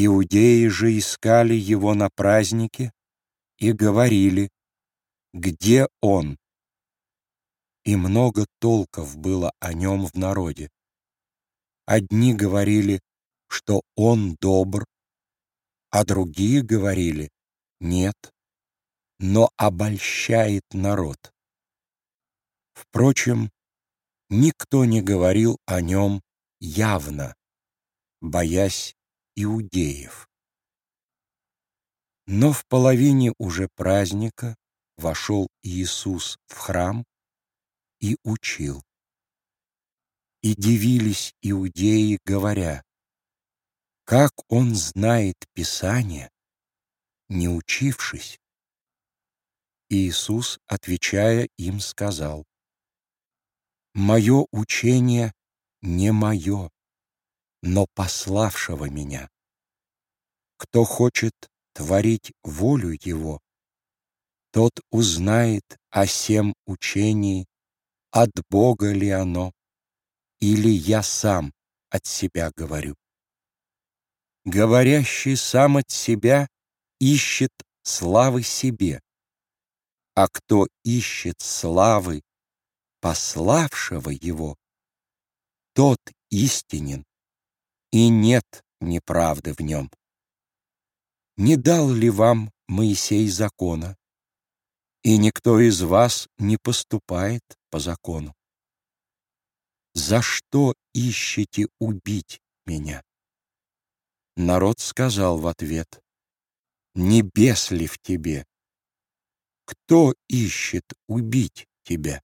Иудеи же искали его на празднике и говорили, где он? И много толков было о нем в народе. Одни говорили, что он добр, а другие говорили, нет, но обольщает народ. Впрочем, никто не говорил о нем явно, боясь иудеев. Но в половине уже праздника вошел Иисус в храм и учил. И дивились иудеи, говоря, как он знает Писание, не учившись. Иисус, отвечая им, сказал, «Мое учение не мое, но пославшего меня. Кто хочет творить волю Его, тот узнает о сем учении, от Бога ли оно, или я сам от себя говорю. Говорящий сам от себя ищет славы себе, а кто ищет славы пославшего его, тот истинен, и нет неправды в нем. Не дал ли вам Моисей закона? и никто из вас не поступает по закону. За что ищете убить меня? Народ сказал в ответ, Небес ли в тебе? Кто ищет убить тебя?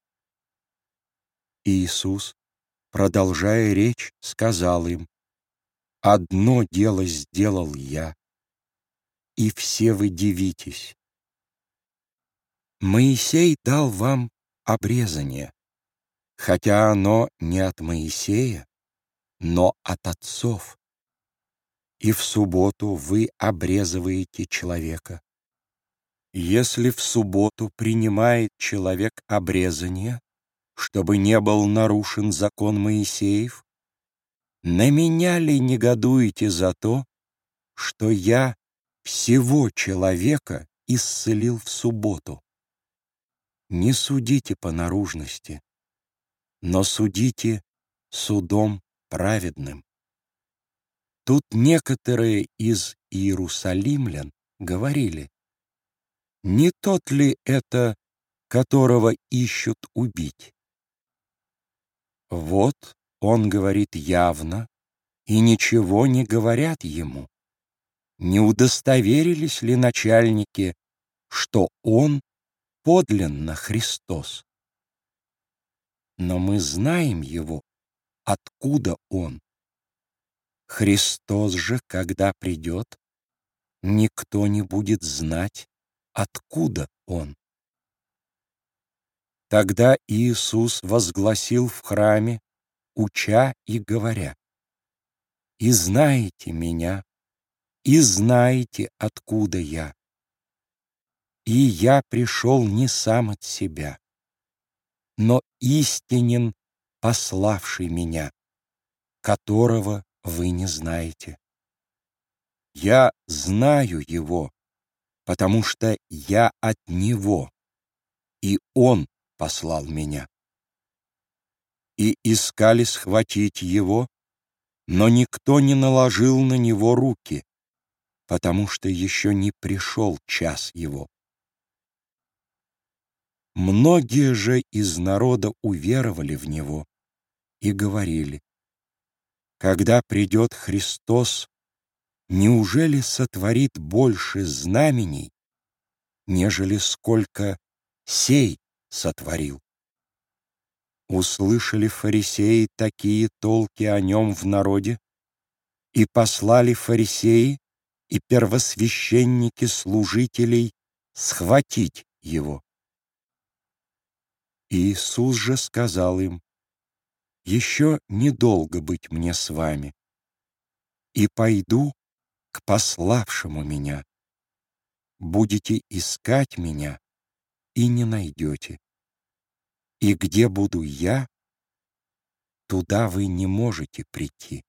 Иисус, продолжая речь, сказал им, Одно дело сделал я, и все вы дивитесь. Моисей дал вам обрезание, хотя оно не от Моисея, но от отцов. И в субботу вы обрезываете человека. Если в субботу принимает человек обрезание, чтобы не был нарушен закон Моисеев, на меня ли негодуете за то, что я всего человека исцелил в субботу? Не судите по наружности, но судите судом праведным. Тут некоторые из иерусалимлян говорили, не тот ли это, которого ищут убить? Вот он говорит явно, и ничего не говорят ему. Не удостоверились ли начальники, что он подлинно Христос. Но мы знаем Его, откуда Он. Христос же, когда придет, никто не будет знать, откуда Он. Тогда Иисус возгласил в храме, уча и говоря, «И знаете меня, и знаете, откуда я, и я пришел не сам от себя, но истинен пославший меня, которого вы не знаете. Я знаю его, потому что я от него, и он послал меня. И искали схватить его, но никто не наложил на него руки, потому что еще не пришел час его. Многие же из народа уверовали в Него и говорили, «Когда придет Христос, неужели сотворит больше знамений, нежели сколько сей сотворил?» Услышали фарисеи такие толки о нем в народе, и послали фарисеи и первосвященники служителей схватить его. Иисус же сказал им, «Еще недолго быть мне с вами, и пойду к пославшему меня. Будете искать меня и не найдете. И где буду я, туда вы не можете прийти».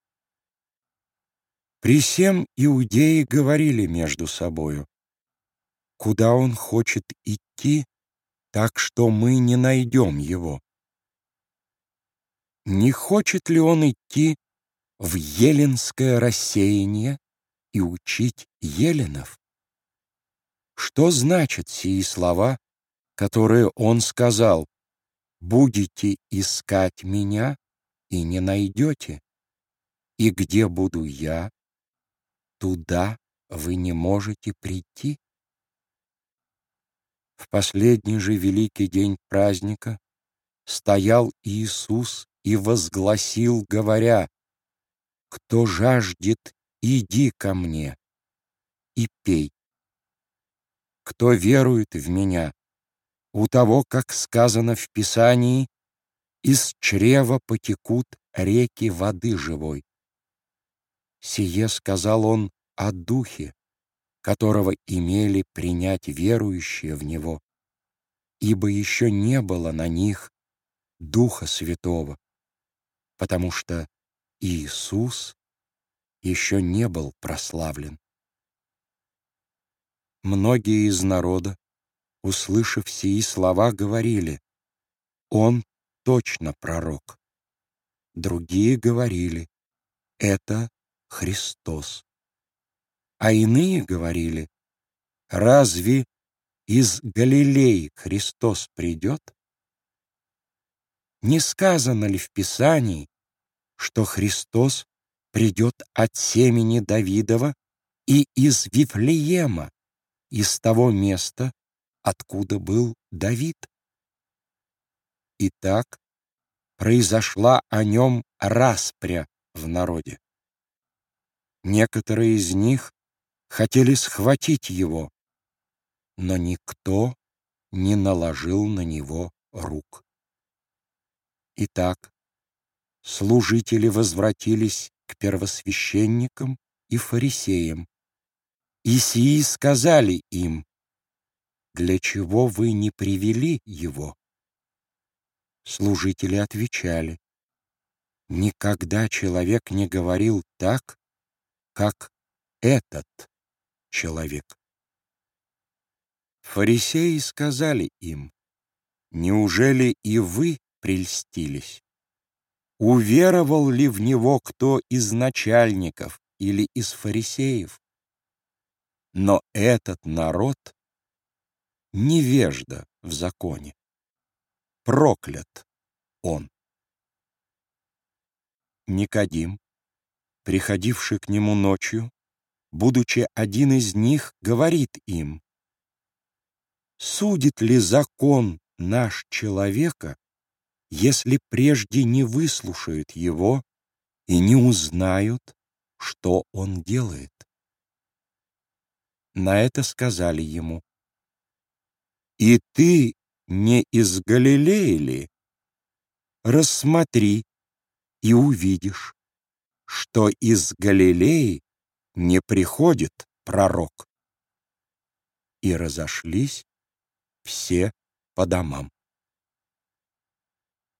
При всем иудеи говорили между собою, куда он хочет идти, так что мы не найдем его. Не хочет ли он идти в еленское рассеяние и учить еленов? Что значат сии слова, которые он сказал, «Будете искать меня и не найдете, и где буду я, туда вы не можете прийти?» В последний же великий день праздника стоял Иисус и возгласил, говоря, «Кто жаждет, иди ко мне и пей. Кто верует в меня, у того, как сказано в Писании, из чрева потекут реки воды живой. Сие сказал он о Духе, которого имели принять верующие в Него, ибо еще не было на них Духа Святого, потому что Иисус еще не был прославлен. Многие из народа, услышав сии слова, говорили, «Он точно пророк». Другие говорили, «Это Христос». А иные говорили, «Разве из Галилеи Христос придет?» Не сказано ли в Писании, что Христос придет от семени Давидова и из Вифлеема, из того места, откуда был Давид. Итак, произошла о нем распря в народе. Некоторые из них хотели схватить его, но никто не наложил на него рук. Итак, служители возвратились к первосвященникам и фарисеям, и сии сказали им, «Для чего вы не привели его?» Служители отвечали, «Никогда человек не говорил так, как этот человек». Фарисеи сказали им, «Неужели и вы прельстились? Уверовал ли в него кто из начальников или из фарисеев? Но этот народ невежда в законе. Проклят он. Никодим, приходивший к нему ночью, будучи один из них, говорит им, «Судит ли закон наш человека, если прежде не выслушают его и не узнают, что он делает?» На это сказали ему, «И ты не из Галилеи ли? Рассмотри и увидишь, что из Галилеи не приходит пророк». И разошлись все по домам.